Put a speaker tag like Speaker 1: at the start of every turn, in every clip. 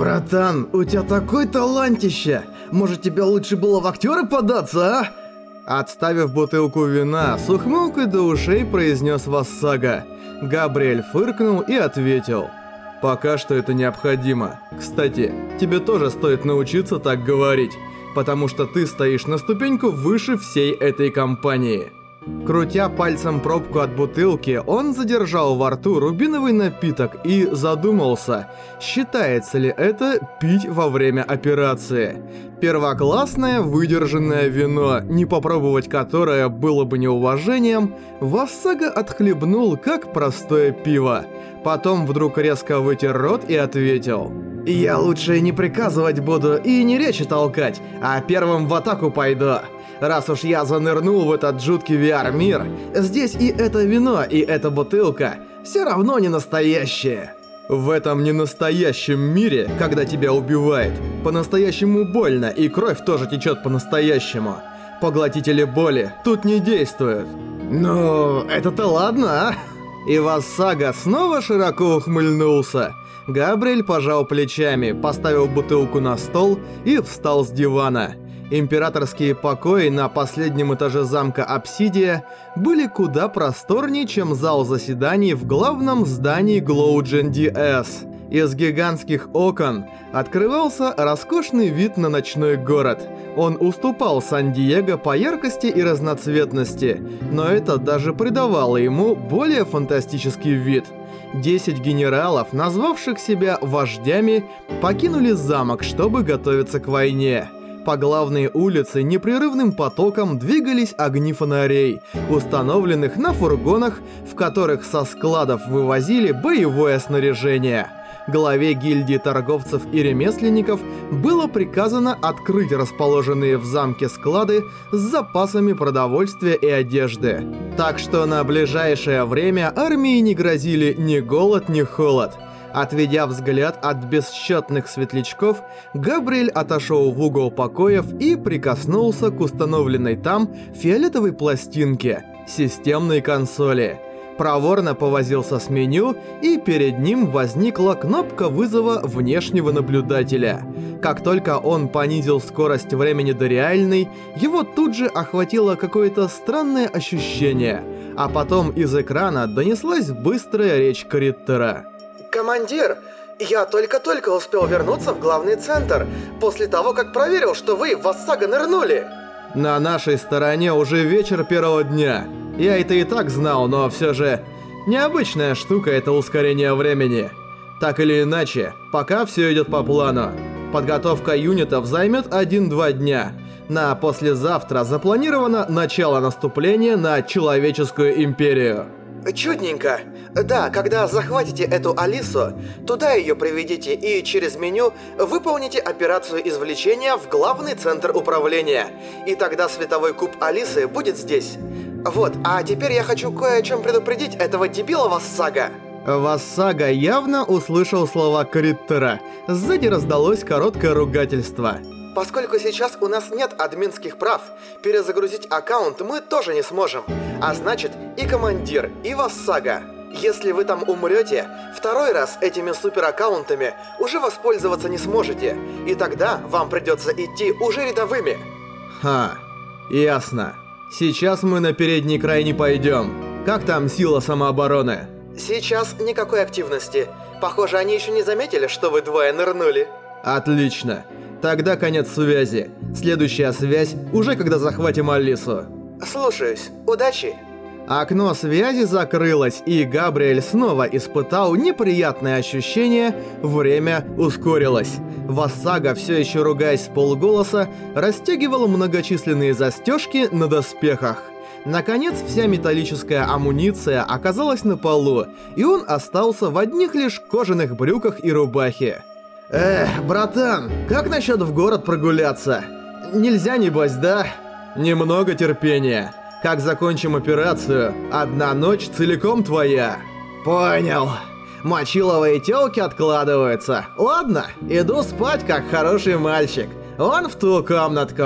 Speaker 1: Братан, у тебя такой талантище! Может тебе лучше было в актеры податься, а? Отставив бутылку вина, с ухмылкой до ушей произнес Вассага. Габриэль фыркнул и ответил. «Пока что это необходимо. Кстати, тебе тоже стоит научиться так говорить, потому что ты стоишь на ступеньку выше всей этой компании». Крутя пальцем пробку от бутылки, он задержал во рту рубиновый напиток и задумался, считается ли это пить во время операции. Первоклассное выдержанное вино, не попробовать которое было бы неуважением, Вассага отхлебнул как простое пиво. Потом вдруг резко вытер рот и ответил. «Я лучше не приказывать буду и не речи толкать, а первым в атаку пойду». Раз уж я занырнул в этот жуткий VR-мир, здесь и это вино, и эта бутылка все равно не настоящие. В этом ненастоящем мире, когда тебя убивает, по-настоящему больно, и кровь тоже течет по-настоящему. Поглотители боли тут не действуют. Ну, это-то ладно, а? И Вассага снова широко ухмыльнулся. Габриэль пожал плечами, поставил бутылку на стол и встал с дивана. Императорские покои на последнем этаже замка Апсидия были куда просторнее, чем зал заседаний в главном здании Глоуджен Ди-Эс. Из гигантских окон открывался роскошный вид на ночной город. Он уступал Сан-Диего по яркости и разноцветности, но это даже придавало ему более фантастический вид. Десять генералов, назвавших себя вождями, покинули замок, чтобы готовиться к войне. По главной улице непрерывным потоком двигались огни фонарей, установленных на фургонах, в которых со складов вывозили боевое снаряжение. Главе гильдии торговцев и ремесленников было приказано открыть расположенные в замке склады с запасами продовольствия и одежды. Так что на ближайшее время армии не грозили ни голод, ни холод – Отведя взгляд от бесчетных светлячков, Габриэль отошел в угол покоев и прикоснулся к установленной там фиолетовой пластинке системной консоли. Проворно повозился с меню, и перед ним возникла кнопка вызова внешнего наблюдателя. Как только он понизил скорость времени до реальной, его тут же охватило какое-то странное ощущение, а потом из экрана донеслась быстрая речь Криттера.
Speaker 2: «Командир, я только-только успел вернуться в главный центр, после того, как проверил, что вы в Вассага нырнули!»
Speaker 1: «На нашей стороне уже вечер первого дня. Я это и так знал, но все же... Необычная штука это ускорение времени. Так или иначе, пока все идет по плану. Подготовка юнитов займет 1-2 дня. На послезавтра запланировано начало наступления на Человеческую Империю.
Speaker 2: Чудненько. Да, когда захватите эту Алису, туда ее приведите и через меню выполните операцию извлечения в главный центр управления. И тогда световой куб Алисы будет здесь. Вот, а теперь я хочу кое о чем предупредить этого дебила Вассага.
Speaker 1: Вассага явно услышал слова Криттера. Сзади раздалось короткое ругательство.
Speaker 2: Поскольку сейчас у нас нет админских прав, перезагрузить аккаунт мы тоже не сможем. А значит, и командир, и Вассага. Если вы там умрете, второй раз этими супераккаунтами уже воспользоваться не сможете, и тогда вам придется идти уже рядовыми.
Speaker 1: Ха, ясно. Сейчас мы на передний край не пойдем. Как там сила самообороны?
Speaker 2: Сейчас никакой активности. Похоже, они еще не заметили, что вы двое нырнули.
Speaker 1: Отлично. Тогда конец связи. Следующая связь уже когда захватим Алису.
Speaker 2: Слушаюсь. Удачи.
Speaker 1: Окно связи закрылось, и Габриэль снова испытал неприятное ощущение, время ускорилось. Вассага, все еще ругаясь в полголоса, расстегивал многочисленные застежки на доспехах. Наконец, вся металлическая амуниция оказалась на полу, и он остался в одних лишь кожаных брюках и рубахе. «Эх, братан, как насчет в город прогуляться? Нельзя, небось, да?» «Немного терпения. Как закончим операцию, одна ночь целиком твоя». «Понял. Мочиловые тёлки откладываются. Ладно, иду спать, как хороший мальчик. Вон в ту комнатку».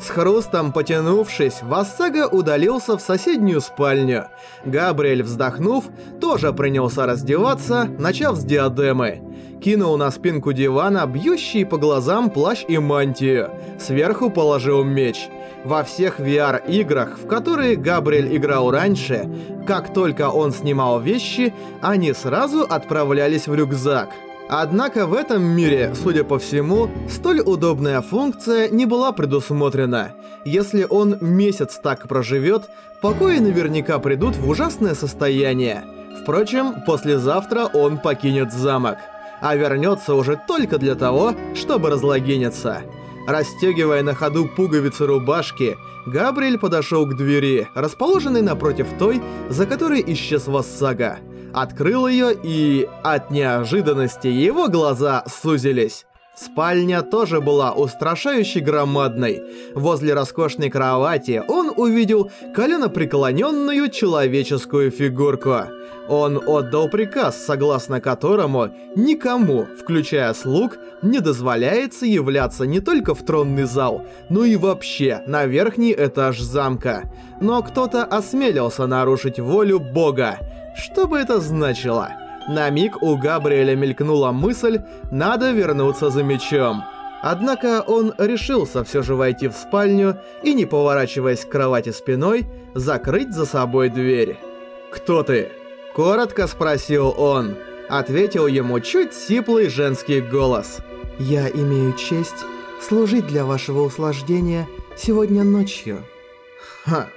Speaker 1: С хрустом потянувшись, Вассага удалился в соседнюю спальню. Габриэль, вздохнув, тоже принялся раздеваться, начав с диадемы. Кинул на спинку дивана бьющий по глазам плащ и мантию. Сверху положил меч. Во всех VR-играх, в которые Габриэль играл раньше, как только он снимал вещи, они сразу отправлялись в рюкзак. Однако в этом мире, судя по всему, столь удобная функция не была предусмотрена. Если он месяц так проживет, покои наверняка придут в ужасное состояние. Впрочем, послезавтра он покинет замок. А вернется уже только для того, чтобы разлогиниться. Расстегивая на ходу пуговицы рубашки, Габриэль подошел к двери, расположенной напротив той, за которой исчез Вассага открыл ее и... От неожиданности его глаза сузились. Спальня тоже была устрашающе громадной. Возле роскошной кровати он увидел коленопреклоненную человеческую фигурку. Он отдал приказ, согласно которому никому, включая слуг, не дозволяется являться не только в тронный зал, но и вообще на верхний этаж замка. Но кто-то осмелился нарушить волю бога. Что бы это значило? На миг у Габриэля мелькнула мысль «надо вернуться за мечом». Однако он решился все же войти в спальню и, не поворачиваясь к кровати спиной, закрыть за собой дверь. «Кто ты?» – коротко спросил он. Ответил ему чуть сиплый женский голос.
Speaker 3: «Я имею честь служить для вашего услаждения сегодня ночью».
Speaker 1: Ха.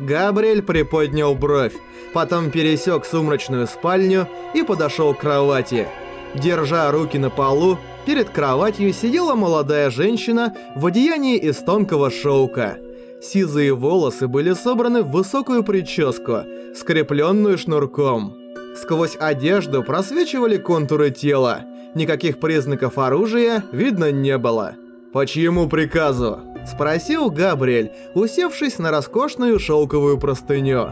Speaker 1: Габриэль приподнял бровь, потом пересек сумрачную спальню и подошел к кровати. Держа руки на полу, перед кроватью сидела молодая женщина в одеянии из тонкого шелка. Сизые волосы были собраны в высокую прическу, скрепленную шнурком. Сквозь одежду просвечивали контуры тела. Никаких признаков оружия видно не было. «По чьему приказу?» – спросил Габриэль, усевшись на роскошную шелковую простыню.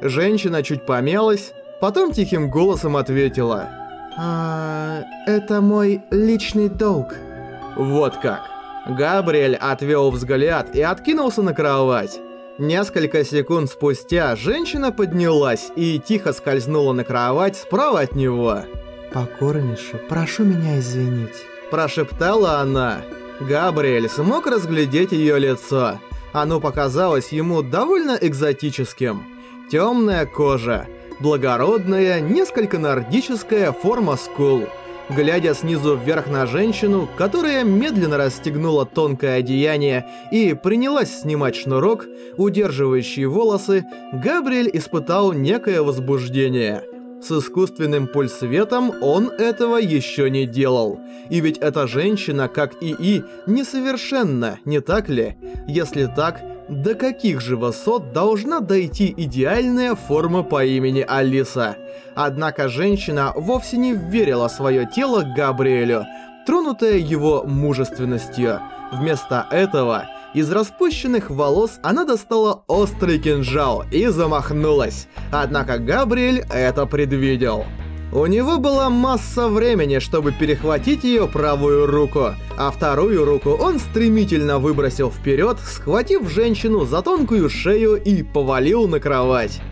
Speaker 1: Женщина чуть помялась, потом тихим голосом ответила.
Speaker 3: «А, это мой личный долг».
Speaker 1: Вот как. Габриэль отвел взгляд и откинулся на кровать. Несколько секунд спустя женщина поднялась и тихо скользнула на кровать справа от него.
Speaker 3: «Покорнейше, прошу меня извинить», –
Speaker 1: прошептала она. Габриэль смог разглядеть ее лицо. Оно показалось ему довольно экзотическим. Темная кожа, благородная, несколько нордическая форма скул. Глядя снизу вверх на женщину, которая медленно расстегнула тонкое одеяние и принялась снимать шнурок, удерживающий волосы, Габриэль испытал некое возбуждение. С искусственным пульсветом он этого еще не делал. И ведь эта женщина, как и И, несовершенна, не так ли? Если так, до каких же высот должна дойти идеальная форма по имени Алиса? Однако женщина вовсе не верила свое тело Габриэлю, тронутая его мужественностью. Вместо этого из распущенных волос она достала острый кинжал и замахнулась. Однако Габриэль это предвидел. У него была масса времени, чтобы перехватить ее правую руку, а вторую руку он стремительно выбросил вперед, схватив женщину за тонкую шею и повалил на кровать.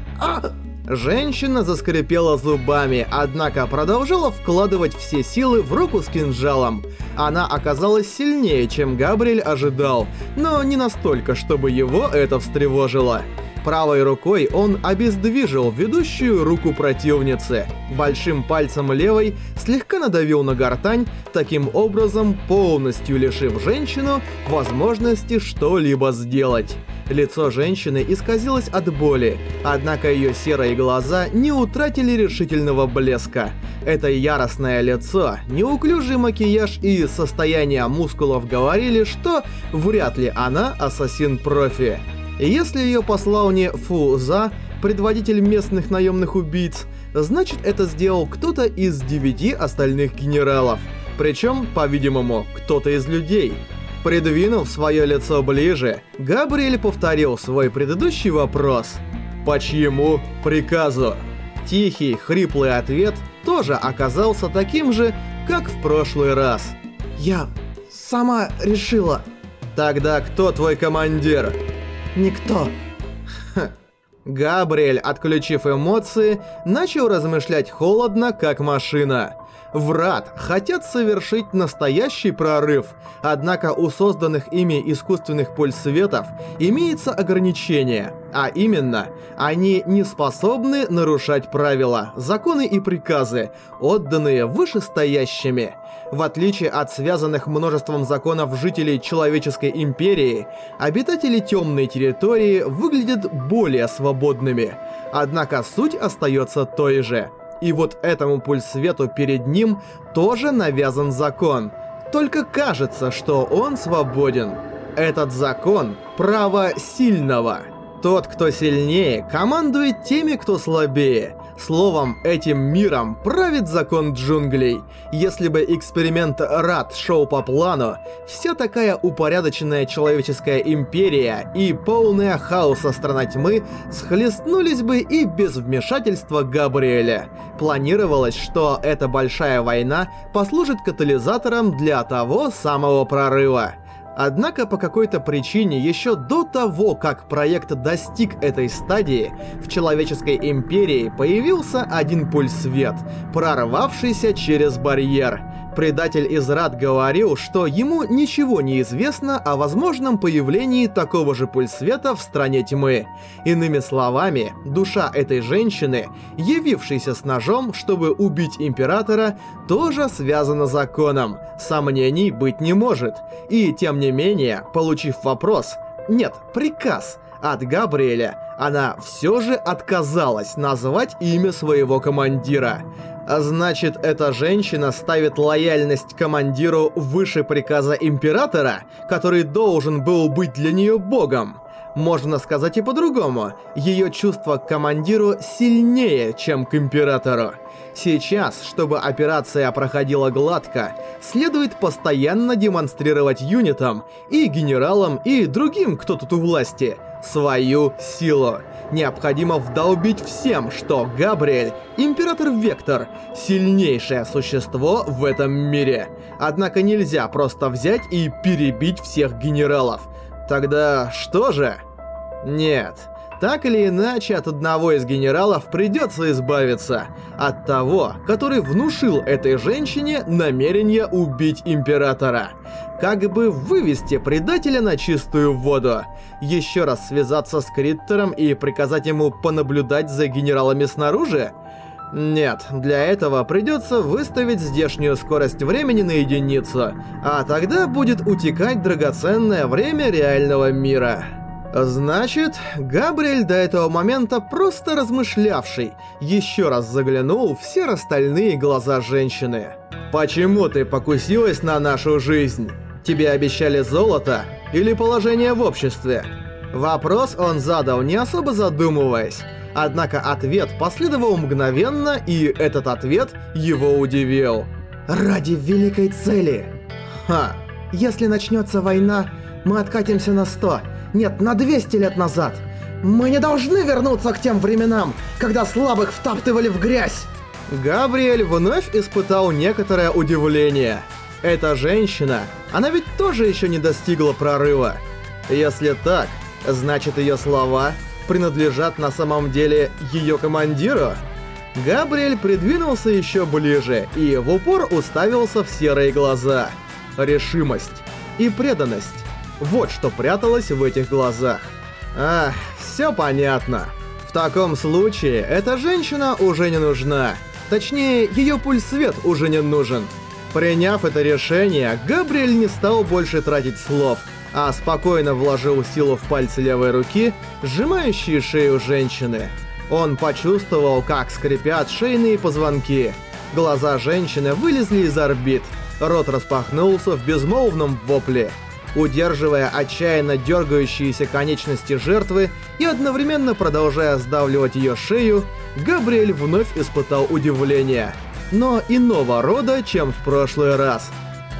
Speaker 1: Женщина заскрипела зубами, однако продолжала вкладывать все силы в руку с кинжалом. Она оказалась сильнее, чем Габриэль ожидал, но не настолько, чтобы его это встревожило. Правой рукой он обездвижил ведущую руку противницы. Большим пальцем левой слегка надавил на гортань, таким образом полностью лишив женщину возможности что-либо сделать. Лицо женщины исказилось от боли, однако ее серые глаза не утратили решительного блеска. Это яростное лицо, неуклюжий макияж и состояние мускулов говорили, что вряд ли она ассасин-профи. Если ее послал не Фу За, предводитель местных наемных убийц, значит это сделал кто-то из девяти остальных генералов. Причем, по-видимому, кто-то из людей. Придвинув свое лицо ближе, Габриэль повторил свой предыдущий вопрос. «По чьему приказу?» Тихий, хриплый ответ тоже оказался таким же, как в прошлый раз.
Speaker 3: «Я сама решила...»
Speaker 1: Тогда кто твой командир?
Speaker 3: Никто.
Speaker 1: Габриэль, отключив эмоции, начал размышлять холодно, как машина. Врат хотят совершить настоящий прорыв, однако у созданных ими искусственных пульсветов имеется ограничение, а именно, они не способны нарушать правила, законы и приказы, отданные вышестоящими. В отличие от связанных множеством законов жителей Человеческой Империи, обитатели Темной Территории выглядят более свободными, однако суть остается той же – и вот этому пульсвету перед ним тоже навязан закон. Только кажется, что он свободен. Этот закон – право сильного. Тот, кто сильнее, командует теми, кто слабее – Словом, этим миром правит закон джунглей. Если бы эксперимент РАД шел по плану, вся такая упорядоченная человеческая империя и полная хаоса страна тьмы схлестнулись бы и без вмешательства Габриэля. Планировалось, что эта большая война послужит катализатором для того самого прорыва. Однако по какой-то причине еще до того, как проект достиг этой стадии, в Человеческой Империи появился один пульсвет, прорвавшийся через барьер. Предатель из Рад говорил, что ему ничего не известно о возможном появлении такого же пульсвета в Стране Тьмы. Иными словами, душа этой женщины, явившейся с ножом, чтобы убить Императора, тоже связана законом. Сомнений быть не может. И тем не менее, получив вопрос, нет, приказ от Габриэля, она все же отказалась назвать имя своего командира. А значит, эта женщина ставит лояльность командиру выше приказа Императора, который должен был быть для нее богом. Можно сказать и по-другому, ее чувство к командиру сильнее, чем к Императору. Сейчас, чтобы операция проходила гладко, следует постоянно демонстрировать юнитам и генералам и другим, кто тут у власти, свою силу. Необходимо вдолбить всем, что Габриэль, Император Вектор, сильнейшее существо в этом мире. Однако нельзя просто взять и перебить всех генералов. Тогда что же? Нет. Так или иначе, от одного из генералов придется избавиться. От того, который внушил этой женщине намерение убить Императора. Как бы вывести предателя на чистую воду. Еще раз связаться с Криттером и приказать ему понаблюдать за генералами снаружи? Нет, для этого придется выставить здешнюю скорость времени на единицу, а тогда будет утекать драгоценное время реального мира. Значит, Габриэль до этого момента просто размышлявший, еще раз заглянул в все остальные глаза женщины. «Почему ты покусилась на нашу жизнь? Тебе обещали золото или положение в обществе?» Вопрос он задал, не особо задумываясь. Однако ответ последовал мгновенно, и этот ответ его удивил.
Speaker 3: «Ради великой цели!»
Speaker 1: Ха!
Speaker 3: «Если начнется война, мы откатимся на 100, нет, на 200 лет назад. Мы не должны вернуться к тем временам, когда слабых втаптывали в грязь!»
Speaker 1: Габриэль вновь испытал некоторое удивление. Эта женщина, она ведь тоже еще не достигла прорыва. Если так, значит ее слова принадлежат на самом деле ее командиру? Габриэль придвинулся еще ближе и в упор уставился в серые глаза. Решимость и преданность. Вот что пряталось в этих глазах. Ах, все понятно. В таком случае эта женщина уже не нужна. Точнее, ее пульс-свет уже не нужен. Приняв это решение, Габриэль не стал больше тратить слов, а спокойно вложил силу в пальцы левой руки, сжимающие шею женщины. Он почувствовал, как скрипят шейные позвонки. Глаза женщины вылезли из орбит. Рот распахнулся в безмолвном вопле удерживая отчаянно дергающиеся конечности жертвы и одновременно продолжая сдавливать ее шею, Габриэль вновь испытал удивление. Но иного рода, чем в прошлый раз.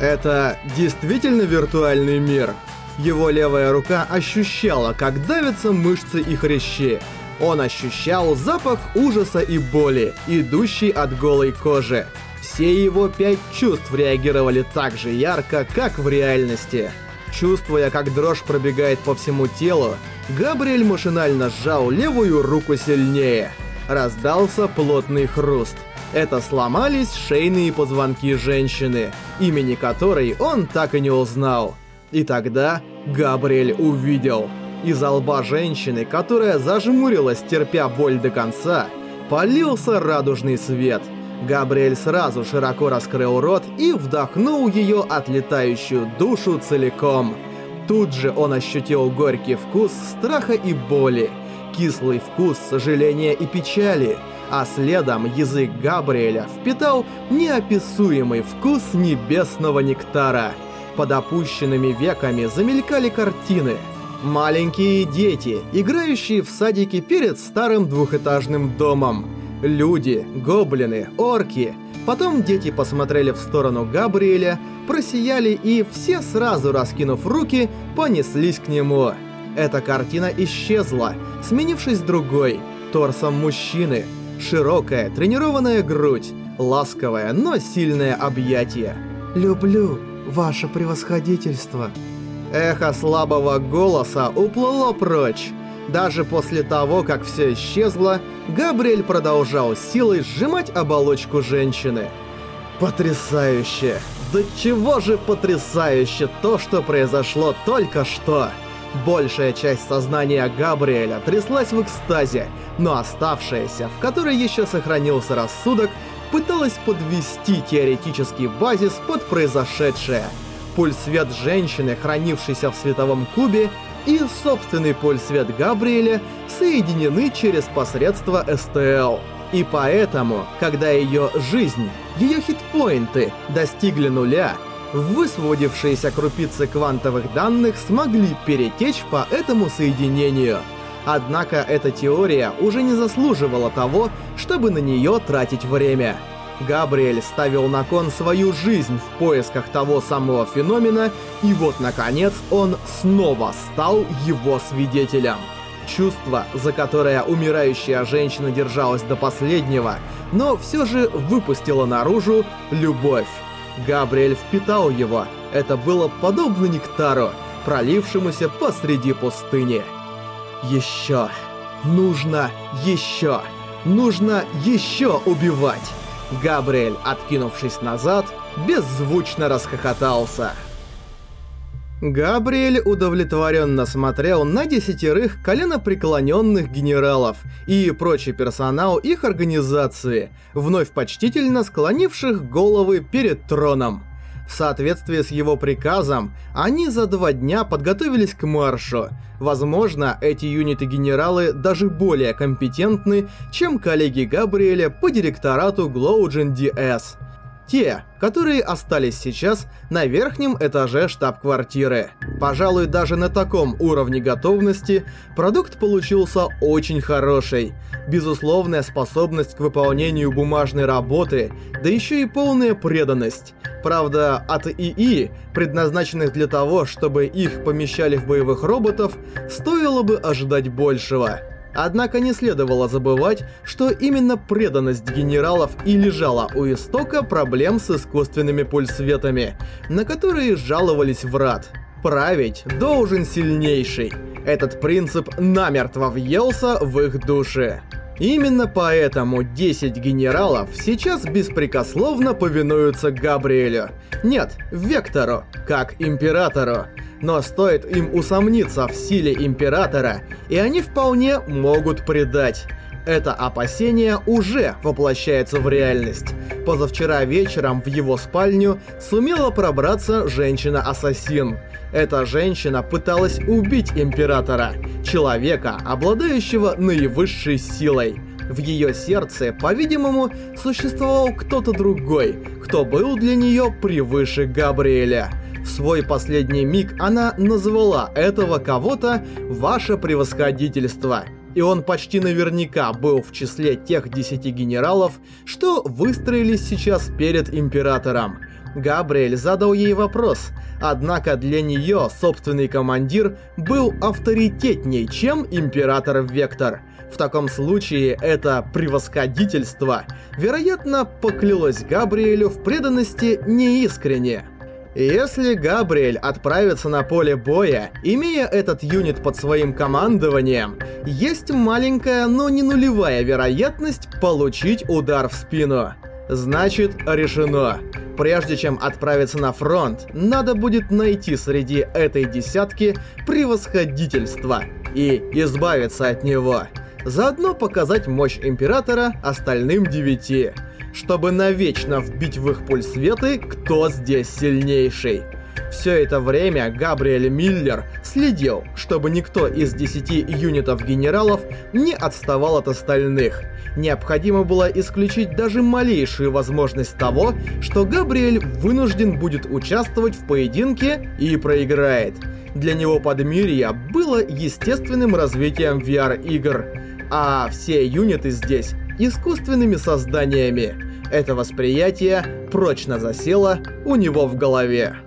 Speaker 1: Это действительно виртуальный мир. Его левая рука ощущала, как давятся мышцы и хрящи. Он ощущал запах ужаса и боли, идущий от голой кожи. Все его пять чувств реагировали так же ярко, как в реальности. Чувствуя, как дрожь пробегает по всему телу, Габриэль машинально сжал левую руку сильнее. Раздался плотный хруст. Это сломались шейные позвонки женщины, имени которой он так и не узнал. И тогда Габриэль увидел. Из лба женщины, которая зажмурилась, терпя боль до конца, полился радужный свет. Габриэль сразу широко раскрыл рот и вдохнул ее отлетающую душу целиком. Тут же он ощутил горький вкус страха и боли, кислый вкус сожаления и печали, а следом язык Габриэля впитал неописуемый вкус небесного нектара. Под опущенными веками замелькали картины. Маленькие дети, играющие в садике перед старым двухэтажным домом. Люди, гоблины, орки. Потом дети посмотрели в сторону Габриэля, просияли и все сразу раскинув руки, понеслись к нему. Эта картина исчезла, сменившись другой, торсом мужчины. Широкая, тренированная грудь, ласковое, но сильное объятие.
Speaker 3: «Люблю ваше превосходительство».
Speaker 1: Эхо слабого голоса уплыло прочь. Даже после того, как все исчезло, Габриэль продолжал силой сжимать оболочку женщины. Потрясающе! Да чего же потрясающе то, что произошло только что! Большая часть сознания Габриэля тряслась в экстазе, но оставшаяся, в которой еще сохранился рассудок, пыталась подвести теоретический базис под произошедшее. Пульсвет женщины, хранившийся в световом кубе, и собственный пульсвет Габриэля соединены через посредство СТЛ. И поэтому, когда ее жизнь, ее хитпоинты достигли нуля, высвободившиеся крупицы квантовых данных смогли перетечь по этому соединению. Однако эта теория уже не заслуживала того, чтобы на нее тратить время. Габриэль ставил на кон свою жизнь в поисках того самого феномена, и вот, наконец, он снова стал его свидетелем. Чувство, за которое умирающая женщина держалась до последнего, но все же выпустила наружу любовь. Габриэль впитал его. Это было подобно нектару, пролившемуся посреди пустыни. Еще. Нужно еще. Нужно еще убивать. Габриэль, откинувшись назад, беззвучно расхохотался. Габриэль удовлетворенно смотрел на десятерых коленопреклоненных генералов и прочий персонал их организации, вновь почтительно склонивших головы перед троном. В соответствии с его приказом, они за два дня подготовились к маршу. Возможно, эти юниты-генералы даже более компетентны, чем коллеги Габриэля по директорату Глоуджин DS. Те, которые остались сейчас на верхнем этаже штаб-квартиры. Пожалуй, даже на таком уровне готовности продукт получился очень хороший. Безусловная способность к выполнению бумажной работы, да еще и полная преданность. Правда, от ИИ, предназначенных для того, чтобы их помещали в боевых роботов, стоило бы ожидать большего. Однако не следовало забывать, что именно преданность генералов и лежала у истока проблем с искусственными пульсветами, на которые жаловались врат. Править должен сильнейший. Этот принцип намертво въелся в их души. Именно поэтому 10 генералов сейчас беспрекословно повинуются Габриэлю. Нет, Вектору, как Императору. Но стоит им усомниться в силе Императора, и они вполне могут предать. Это опасение уже воплощается в реальность. Позавчера вечером в его спальню сумела пробраться женщина-ассасин. Эта женщина пыталась убить Императора, человека, обладающего наивысшей силой. В ее сердце, по-видимому, существовал кто-то другой, кто был для нее превыше Габриэля. В свой последний миг она назвала этого кого-то «Ваше превосходительство». И он почти наверняка был в числе тех десяти генералов, что выстроились сейчас перед Императором. Габриэль задал ей вопрос, однако для нее собственный командир был авторитетней, чем Император Вектор. В таком случае это превосходительство, вероятно, поклялось Габриэлю в преданности неискренне. Если Габриэль отправится на поле боя, имея этот юнит под своим командованием, есть маленькая, но не нулевая вероятность получить удар в спину. Значит, решено. Прежде чем отправиться на фронт, надо будет найти среди этой десятки превосходительство и избавиться от него. Заодно показать мощь Императора остальным девяти чтобы навечно вбить в их пульсветы, кто здесь сильнейший. Все это время Габриэль Миллер следил, чтобы никто из 10 юнитов генералов не отставал от остальных. Необходимо было исключить даже малейшую возможность того, что Габриэль вынужден будет участвовать в поединке и проиграет. Для него Подмирье было естественным развитием VR-игр, а все юниты здесь искусственными созданиями. Это восприятие прочно засело у него в голове.